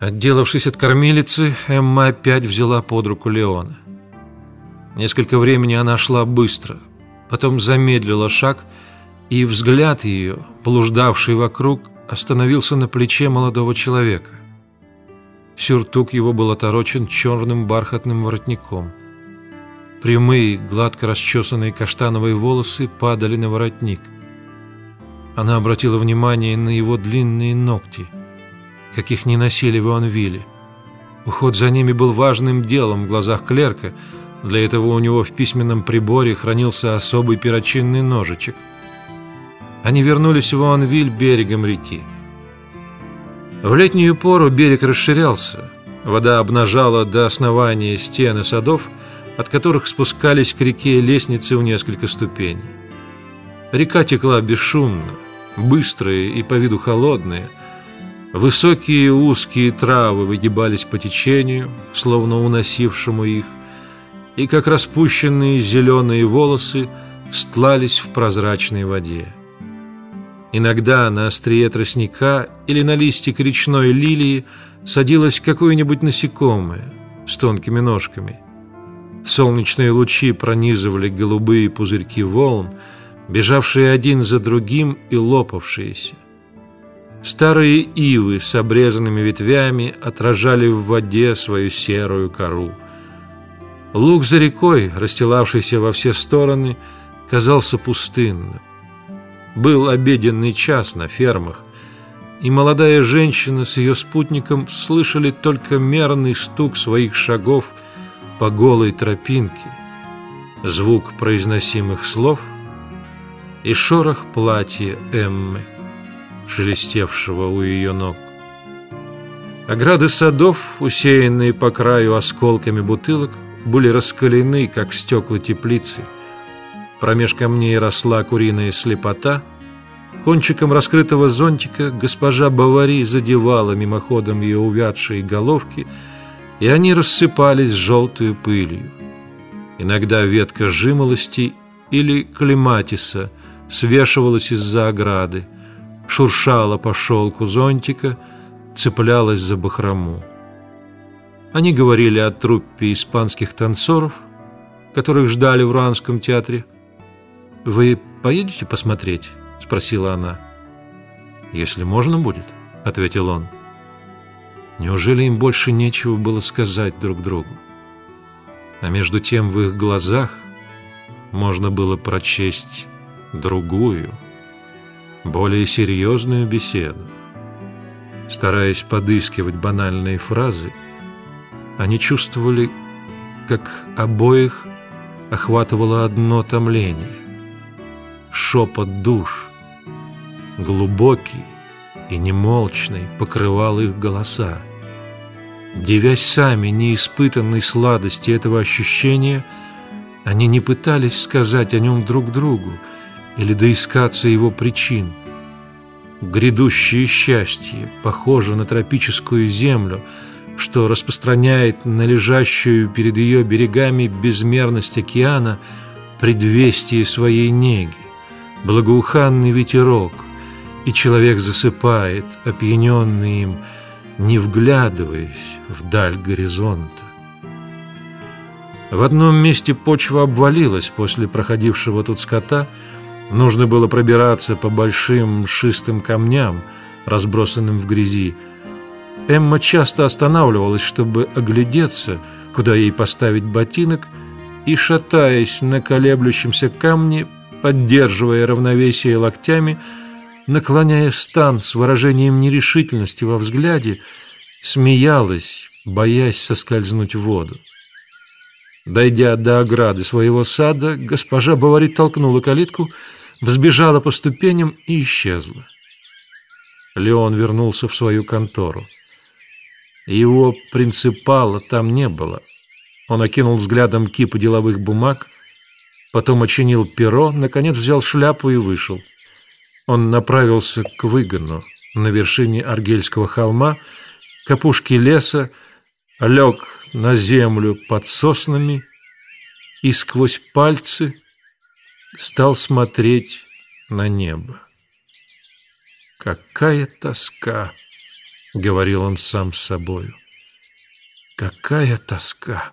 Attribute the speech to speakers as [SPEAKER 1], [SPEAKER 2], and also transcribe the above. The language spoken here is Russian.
[SPEAKER 1] Отделавшись от кормилицы, Эмма опять взяла под руку Леона. Несколько времени она шла быстро, потом замедлила шаг, и взгляд ее, блуждавший вокруг, остановился на плече молодого человека. Сюртук его был оторочен черным бархатным воротником. Прямые, гладко расчесанные каштановые волосы падали на воротник. Она обратила внимание на его длинные ногти – каких не носили в Ионвилле. Уход за ними был важным делом в глазах клерка, для этого у него в письменном приборе хранился особый перочинный ножичек. Они вернулись в Ионвиль берегом реки. В летнюю пору берег расширялся, вода обнажала до основания стены садов, от которых спускались к реке лестницы в несколько ступеней. Река текла бесшумно, быстрая и по виду холодная – Высокие узкие травы выгибались по течению, словно уносившему их, и как распущенные зеленые волосы стлались в прозрачной воде. Иногда на острие тростника или на листик речной лилии садилось какое-нибудь насекомое с тонкими ножками. Солнечные лучи пронизывали голубые пузырьки волн, бежавшие один за другим и лопавшиеся. Старые ивы с обрезанными ветвями отражали в воде свою серую кору. Луг за рекой, расстилавшийся во все стороны, казался пустынным. Был обеденный час на фермах, и молодая женщина с ее спутником слышали только мерный стук своих шагов по голой тропинке, звук произносимых слов и шорох платья Эммы шелестевшего у ее ног. Ограды садов, усеянные по краю осколками бутылок, были раскалены, как стекла теплицы. Промеж камней росла куриная слепота. Кончиком раскрытого зонтика госпожа Бавари задевала мимоходом ее увядшие головки, и они рассыпались желтую пылью. Иногда ветка жимолости или клематиса свешивалась из-за ограды, шуршала по шелку зонтика, цеплялась за бахрому. Они говорили о труппе испанских танцоров, которых ждали в Руанском театре. «Вы поедете посмотреть?» – спросила она. «Если можно будет», – ответил он. Неужели им больше нечего было сказать друг другу? А между тем в их глазах можно было прочесть другую – более серьезную беседу. Стараясь подыскивать банальные фразы, они чувствовали, как обоих охватывало одно томление. Шепот душ, глубокий и немолчный, покрывал их голоса. Девясь сами неиспытанной сладости этого ощущения, они не пытались сказать о нем друг другу, или доискаться его причин. Грядущее счастье похоже на тропическую землю, что распространяет на лежащую перед ее берегами безмерность океана предвестие своей неги, благоуханный ветерок, и человек засыпает, опьяненный им, не вглядываясь вдаль горизонта. В одном месте почва обвалилась после проходившего тут скота – Нужно было пробираться по большим шистым камням, разбросанным в грязи. Эмма часто останавливалась, чтобы оглядеться, куда ей поставить ботинок, и, шатаясь на колеблющемся камне, поддерживая равновесие локтями, наклоняя стан с выражением нерешительности во взгляде, смеялась, боясь соскользнуть в воду. Дойдя до ограды своего сада, госпожа Бавари толкнула калитку, взбежала по ступеням и исчезла. Леон вернулся в свою контору. Его принципала там не было. Он окинул взглядом кипы деловых бумаг, потом очинил перо, наконец взял шляпу и вышел. Он направился к выгону на вершине Аргельского холма, к опушке леса, лег на землю под соснами и сквозь пальцы стал смотреть на небо. Какая тоска! — говорил он сам с собою. «Какая тоска!»